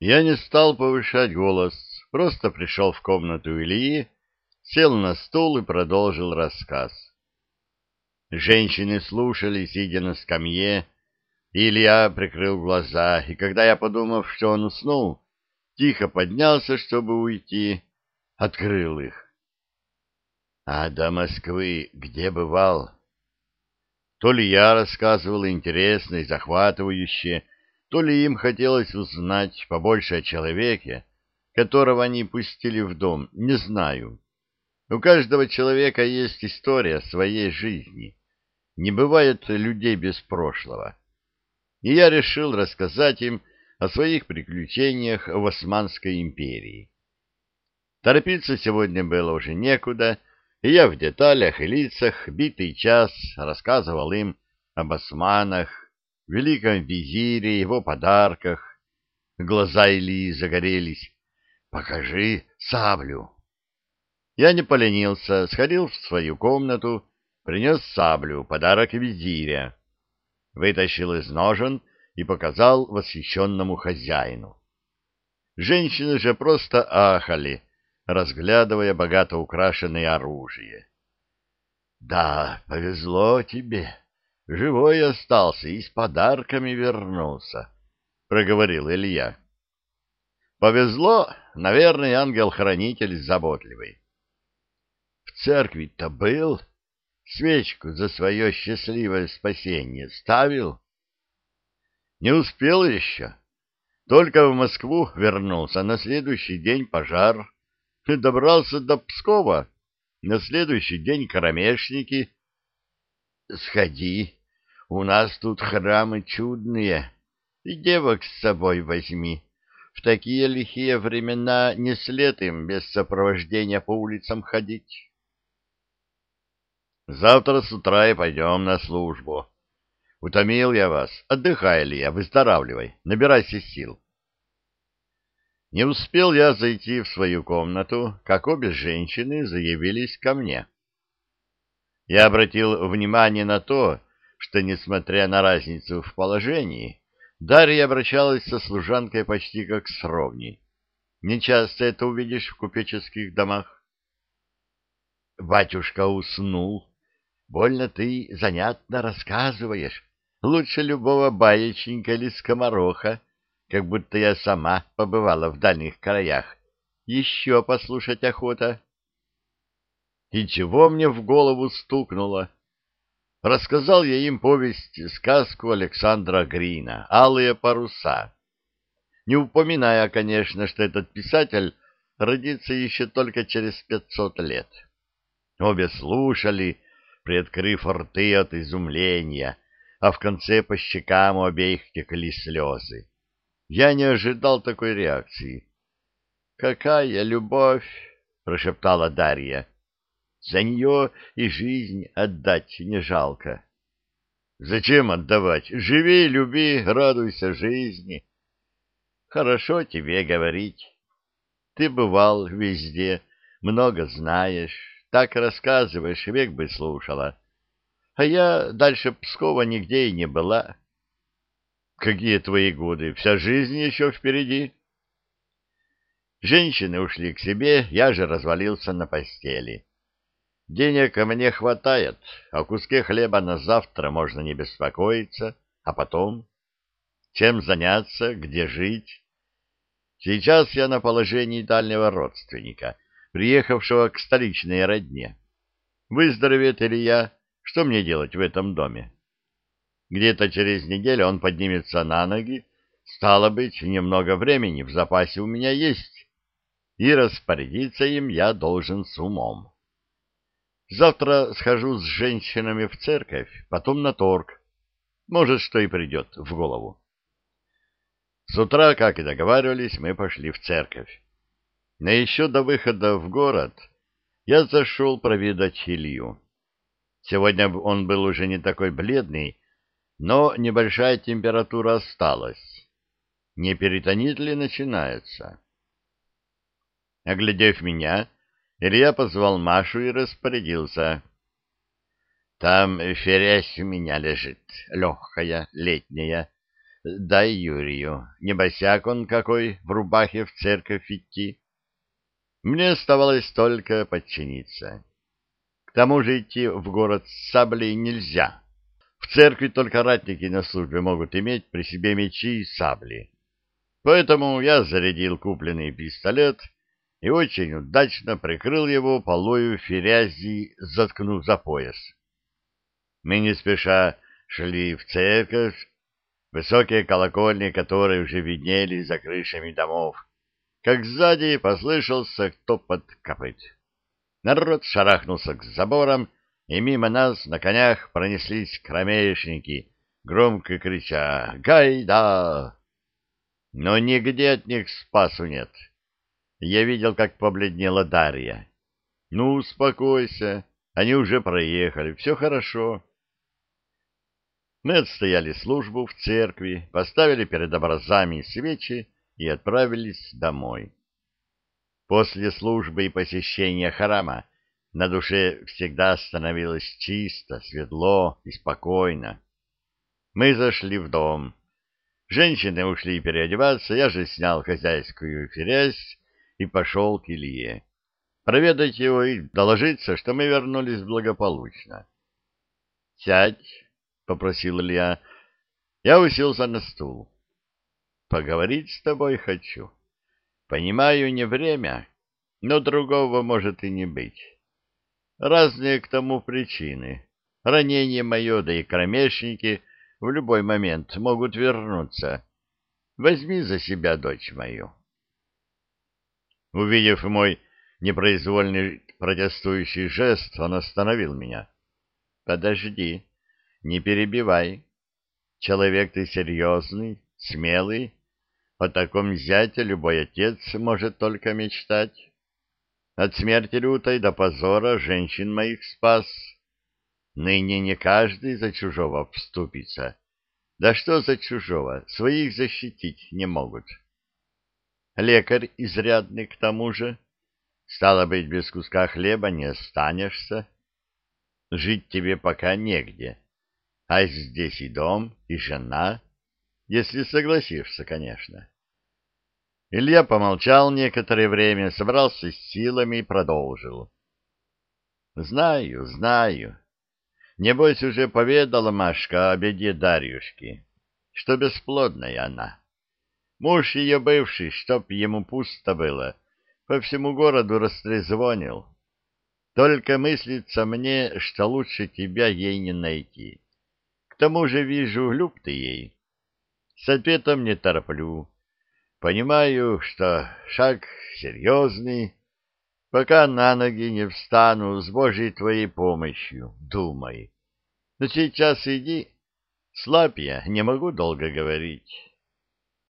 Я не стал повышать голос, просто пришел в комнату Ильи, сел на стул и продолжил рассказ. Женщины слушали, сидя на скамье, Илья прикрыл глаза, и когда я, подумав, что он уснул, тихо поднялся, чтобы уйти, открыл их. — А до Москвы где бывал? То ли я рассказывал интересно и захватывающе, то ли им хотелось узнать побольше о человеке, которого они пустили в дом, не знаю. У каждого человека есть история своей жизни. Не бывает людей без прошлого и я решил рассказать им о своих приключениях в Османской империи. Торопиться сегодня было уже некуда, и я в деталях и лицах битый час рассказывал им об османах, великом визире, его подарках. Глаза Ильи загорелись. «Покажи саблю!» Я не поленился, сходил в свою комнату, принес саблю, подарок визиря вытащил из ножен и показал восхищенному хозяину. Женщины же просто ахали, разглядывая богато украшенное оружие. — Да, повезло тебе. Живой остался и с подарками вернулся, — проговорил Илья. — Повезло, наверное, ангел-хранитель заботливый. — В церкви-то был? — свечку за свое счастливое спасение ставил? Не успел еще. Только в Москву вернулся, на следующий день пожар. Добрался до Пскова, на следующий день кромешники. Сходи, у нас тут храмы чудные, и девок с собой возьми. В такие лихие времена не след им без сопровождения по улицам ходить. Завтра с утра и пойдем на службу. Утомил я вас. Отдыхай, Илья, выздоравливай, набирайся сил. Не успел я зайти в свою комнату, как обе женщины заявились ко мне. Я обратил внимание на то, что, несмотря на разницу в положении, Дарья обращалась со служанкой почти как с ровней. Не часто это увидишь в купеческих домах. Батюшка уснул, Больно ты занятно рассказываешь, лучше любого баечника или скомороха, как будто я сама побывала в дальних краях. Еще послушать охота. И чего мне в голову стукнуло? Рассказал я им повесть, сказку Александра Грина «Алые паруса». Не упоминая, конечно, что этот писатель родится еще только через пятьсот лет. Обе слушали, приоткрыв рты от изумления, а в конце по щекам у обеих текли слезы. Я не ожидал такой реакции. «Какая любовь!» — прошептала Дарья. «За нее и жизнь отдать не жалко». «Зачем отдавать? Живи, люби, радуйся жизни». «Хорошо тебе говорить. Ты бывал везде, много знаешь, так рассказываешь, век бы слушала. А я дальше Пскова нигде и не была. Какие твои годы? Вся жизнь еще впереди. Женщины ушли к себе, я же развалился на постели. Денег мне хватает, о куске хлеба на завтра можно не беспокоиться, а потом? Чем заняться, где жить? Сейчас я на положении дальнего родственника — приехавшего к столичной родне. Выздоровеет или я, что мне делать в этом доме? Где-то через неделю он поднимется на ноги, стало быть, немного времени в запасе у меня есть, и распорядиться им я должен с умом. Завтра схожу с женщинами в церковь, потом на торг. Может, что и придет в голову. С утра, как и договаривались, мы пошли в церковь. Но еще до выхода в город я зашел проведать Илью. Сегодня он был уже не такой бледный, но небольшая температура осталась. Не перитонит ли начинается? Оглядев меня, Илья позвал Машу и распорядился. Там ферязь у меня лежит, легкая, летняя. дай Юрию, не босяк он какой, в рубахе в церковь идти. Мне оставалось только подчиниться. К тому же идти в город с саблей нельзя. В церкви только ратники на службе могут иметь при себе мечи и сабли. Поэтому я зарядил купленный пистолет и очень удачно прикрыл его полою ферязи, заткнув за пояс. Мы не спеша шли в церковь, высокие колокольни, которые уже виднелись за крышами домов, как сзади послышался топот копыт. Народ шарахнулся к заборам, и мимо нас на конях пронеслись кромешники, громко крича «Гайда!». Но нигде от них спасу нет. Я видел, как побледнела Дарья. «Ну, успокойся, они уже проехали, все хорошо». Мы отстояли службу в церкви, поставили перед образами свечи и отправились домой. После службы и посещения храма на душе всегда становилось чисто, светло и спокойно. Мы зашли в дом. Женщины ушли переодеваться, я же снял хозяйскую ферязь и пошел к Илье. Проведать его и доложиться, что мы вернулись благополучно. — Сядь, — попросил Илья. Я уселся на стул. — Поговорить с тобой хочу. Понимаю, не время, но другого может и не быть. Разные к тому причины. Ранение мое, да и кромешники в любой момент могут вернуться. Возьми за себя дочь мою. Увидев мой непроизвольный протестующий жест, он остановил меня. — Подожди, не перебивай. Человек ты серьезный, смелый. О таком зяте любой отец может только мечтать. От смерти лютой до позора женщин моих спас. Ныне не каждый за чужого вступится. Да что за чужого, своих защитить не могут. Лекарь изрядный к тому же. Стало быть, без куска хлеба не останешься. Жить тебе пока негде. А здесь и дом, и жена, если согласишься, конечно. Илья помолчал некоторое время, собрался с силами и продолжил. — Знаю, знаю. Небось, уже поведала Машка о беде Дарьюшки, что бесплодная она. Муж ее бывший, чтоб ему пусто было, по всему городу растрезвонил. Только мыслится мне, что лучше тебя ей не найти. К тому же вижу, люб ты ей. С ответом не тороплю. Понимаю, что шаг серьезный. Пока на ноги не встану с Божьей твоей помощью, думай. Но сейчас иди. Слаб я, не могу долго говорить.